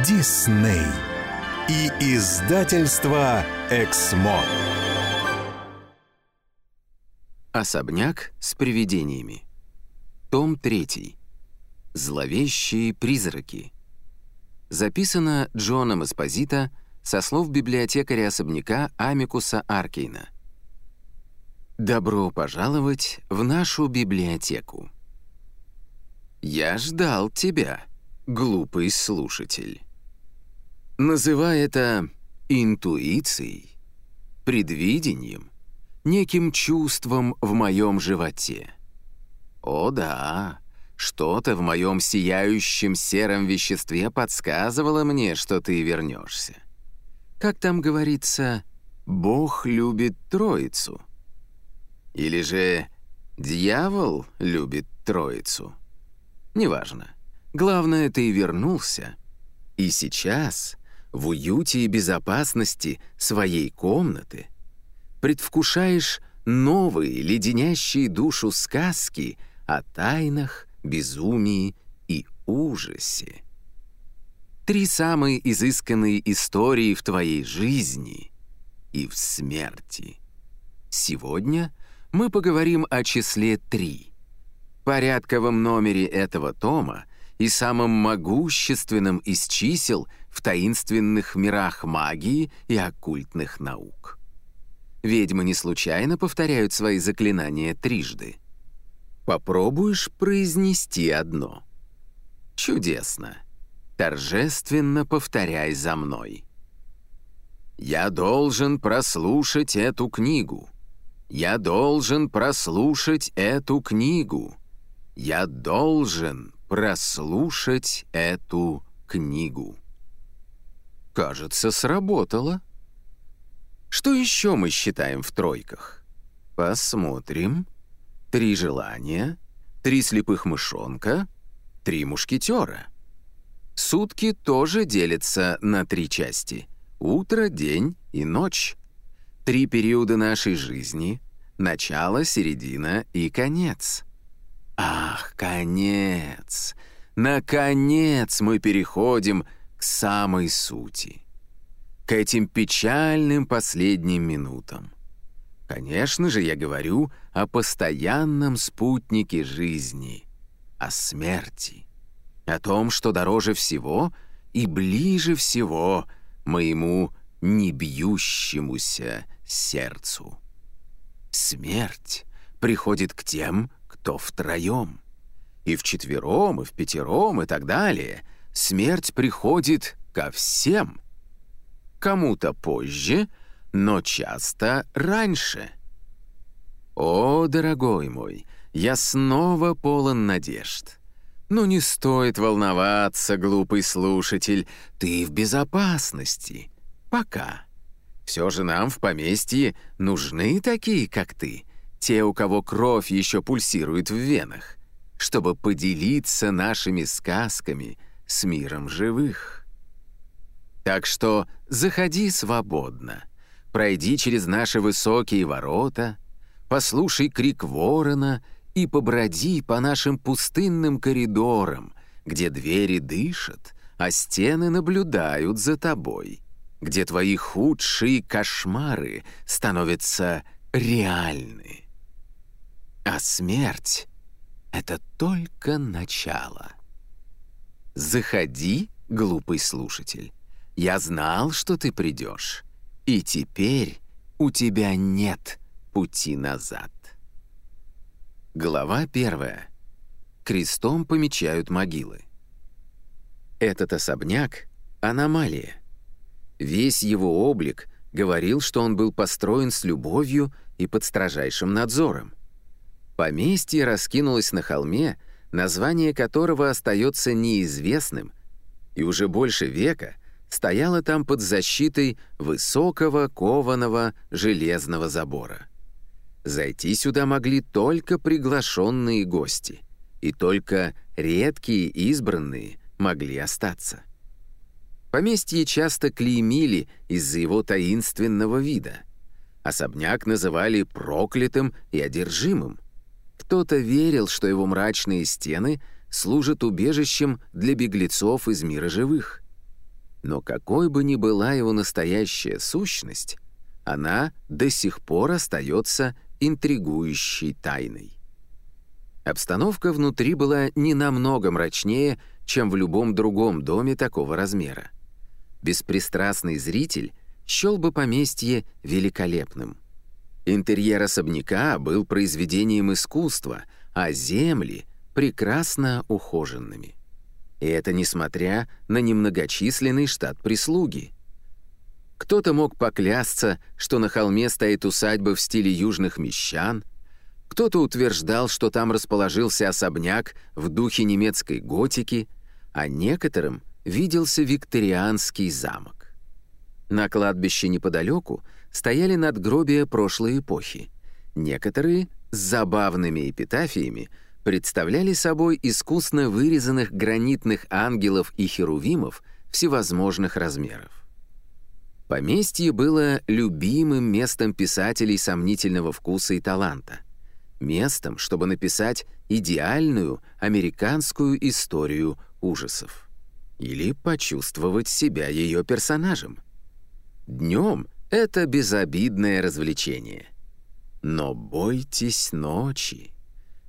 Дисней и издательство Эксмо. Особняк с привидениями. Том 3. Зловещие призраки. Записано Джоном Эспозита со слов библиотекаря особняка Амикуса Аркейна. Добро пожаловать в нашу библиотеку. Я ждал тебя, глупый слушатель. Называй это интуицией, предвидением, неким чувством в моем животе. О да, что-то в моем сияющем сером веществе подсказывало мне, что ты вернешься. Как там говорится, Бог любит Троицу. Или же дьявол любит Троицу. Неважно. Главное, ты вернулся. И сейчас, в уюте и безопасности своей комнаты, предвкушаешь новые, леденящие душу сказки о тайнах, безумии и ужасе. Три самые изысканные истории в твоей жизни и в смерти. Сегодня мы поговорим о числе три, порядковом номере этого тома и самым могущественным из чисел в таинственных мирах магии и оккультных наук. Ведьмы не случайно повторяют свои заклинания трижды. Попробуешь произнести одно. Чудесно. Торжественно повторяй за мной. Я должен прослушать эту книгу. Я должен прослушать эту книгу. Я должен прослушать эту книгу. Кажется, сработало. Что еще мы считаем в тройках? Посмотрим. Три желания, три слепых мышонка, три мушкетера. Сутки тоже делятся на три части — утро, день и ночь. Три периода нашей жизни — начало, середина и конец. Ах, конец! Наконец мы переходим к самой сути. К этим печальным последним минутам. Конечно же, я говорю о постоянном спутнике жизни, о смерти, о том, что дороже всего и ближе всего моему небьющемуся сердцу. Смерть приходит к тем, кто втроем. И вчетвером, и в пятером, и так далее. Смерть приходит ко всем. Кому-то позже, но часто раньше. О, дорогой мой, я снова полон надежд. Но не стоит волноваться, глупый слушатель, ты в безопасности. Пока. Все же нам в поместье нужны такие, как ты, те, у кого кровь еще пульсирует в венах, чтобы поделиться нашими сказками с миром живых. Так что заходи свободно, пройди через наши высокие ворота, послушай крик ворона и поброди по нашим пустынным коридорам, где двери дышат, а стены наблюдают за тобой где твои худшие кошмары становятся реальны. А смерть — это только начало. Заходи, глупый слушатель. Я знал, что ты придешь. И теперь у тебя нет пути назад. Глава первая. Крестом помечают могилы. Этот особняк — аномалия. Весь его облик говорил, что он был построен с любовью и под строжайшим надзором. Поместье раскинулось на холме, название которого остается неизвестным, и уже больше века стояло там под защитой высокого кованого железного забора. Зайти сюда могли только приглашенные гости, и только редкие избранные могли остаться. Поместье часто клеймили из-за его таинственного вида. Особняк называли проклятым и одержимым. Кто-то верил, что его мрачные стены служат убежищем для беглецов из мира живых. Но какой бы ни была его настоящая сущность, она до сих пор остается интригующей тайной. Обстановка внутри была не намного мрачнее, чем в любом другом доме такого размера. Беспристрастный зритель счел бы поместье великолепным. Интерьер особняка был произведением искусства, а земли — прекрасно ухоженными. И это несмотря на немногочисленный штат прислуги. Кто-то мог поклясться, что на холме стоит усадьба в стиле южных мещан, кто-то утверждал, что там расположился особняк в духе немецкой готики, а некоторым виделся викторианский замок. На кладбище неподалеку стояли надгробия прошлой эпохи. Некоторые с забавными эпитафиями представляли собой искусно вырезанных гранитных ангелов и херувимов всевозможных размеров. Поместье было любимым местом писателей сомнительного вкуса и таланта, местом, чтобы написать идеальную американскую историю ужасов или почувствовать себя ее персонажем. Днем это безобидное развлечение. Но бойтесь ночи.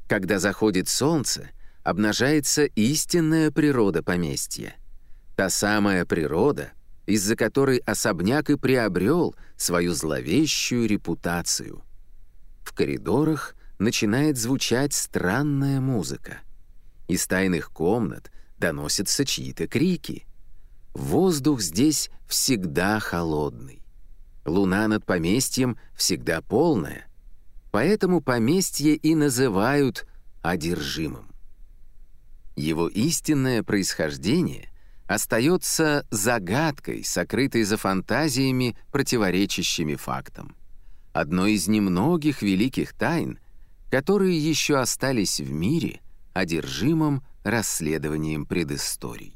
Когда заходит солнце, обнажается истинная природа поместья. Та самая природа, из-за которой особняк и приобрел свою зловещую репутацию. В коридорах начинает звучать странная музыка. Из тайных комнат доносятся чьи-то крики. Воздух здесь всегда холодный. Луна над поместьем всегда полная, поэтому поместье и называют одержимым. Его истинное происхождение остается загадкой, сокрытой за фантазиями, противоречащими фактам. Одной из немногих великих тайн, которые еще остались в мире, одержимым расследованием предысторий.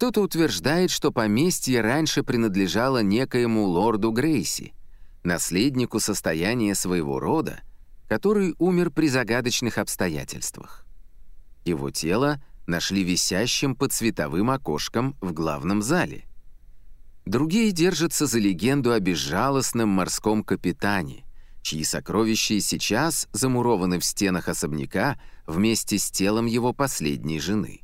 Кто-то утверждает, что поместье раньше принадлежало некоему лорду Грейси, наследнику состояния своего рода, который умер при загадочных обстоятельствах. Его тело нашли висящим под световым окошком в главном зале. Другие держатся за легенду о безжалостном морском капитане, чьи сокровища сейчас замурованы в стенах особняка вместе с телом его последней жены.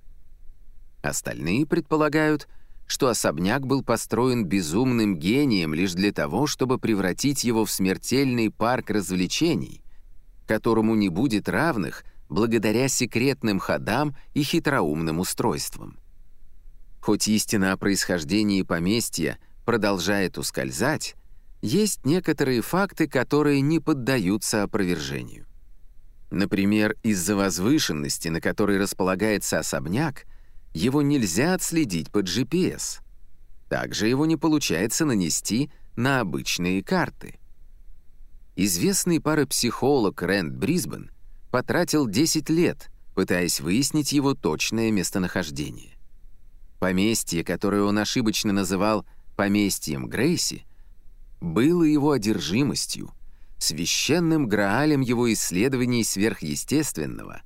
Остальные предполагают, что особняк был построен безумным гением лишь для того, чтобы превратить его в смертельный парк развлечений, которому не будет равных благодаря секретным ходам и хитроумным устройствам. Хоть истина о происхождении поместья продолжает ускользать, есть некоторые факты, которые не поддаются опровержению. Например, из-за возвышенности, на которой располагается особняк, его нельзя отследить по GPS. Также его не получается нанести на обычные карты. Известный парапсихолог Рэнд Брисбен потратил 10 лет, пытаясь выяснить его точное местонахождение. Поместье, которое он ошибочно называл «поместьем Грейси», было его одержимостью, священным граалем его исследований сверхъестественного —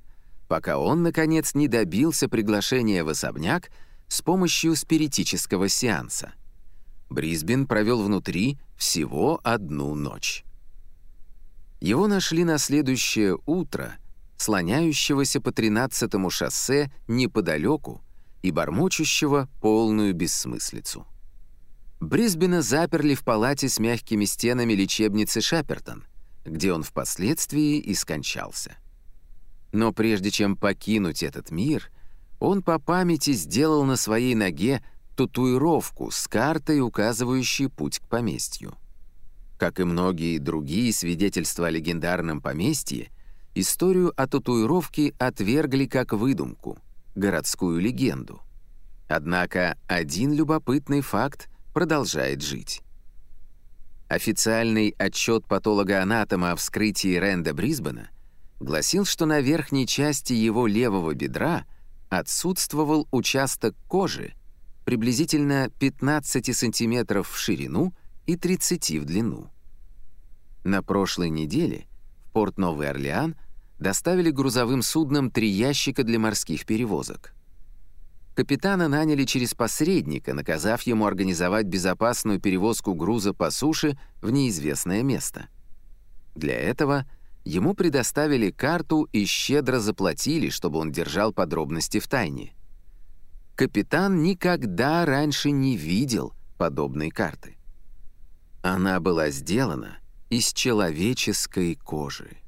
пока он, наконец, не добился приглашения в особняк с помощью спиритического сеанса. Брисбен провел внутри всего одну ночь. Его нашли на следующее утро, слоняющегося по 13-му шоссе неподалеку и бормочущего полную бессмыслицу. Брисбена заперли в палате с мягкими стенами лечебницы Шапертон, где он впоследствии и скончался. Но прежде чем покинуть этот мир, он по памяти сделал на своей ноге татуировку с картой, указывающей путь к поместью. Как и многие другие свидетельства о легендарном поместье, историю о татуировке отвергли как выдумку, городскую легенду. Однако один любопытный факт продолжает жить. Официальный отчет патолога-анатома о вскрытии Рэнда Брисбена — гласил, что на верхней части его левого бедра отсутствовал участок кожи приблизительно 15 сантиметров в ширину и 30 в длину. На прошлой неделе в порт Новый Орлеан доставили грузовым судном три ящика для морских перевозок. Капитана наняли через посредника, наказав ему организовать безопасную перевозку груза по суше в неизвестное место. Для этого ему предоставили карту и щедро заплатили, чтобы он держал подробности в тайне. Капитан никогда раньше не видел подобной карты. Она была сделана из человеческой кожи.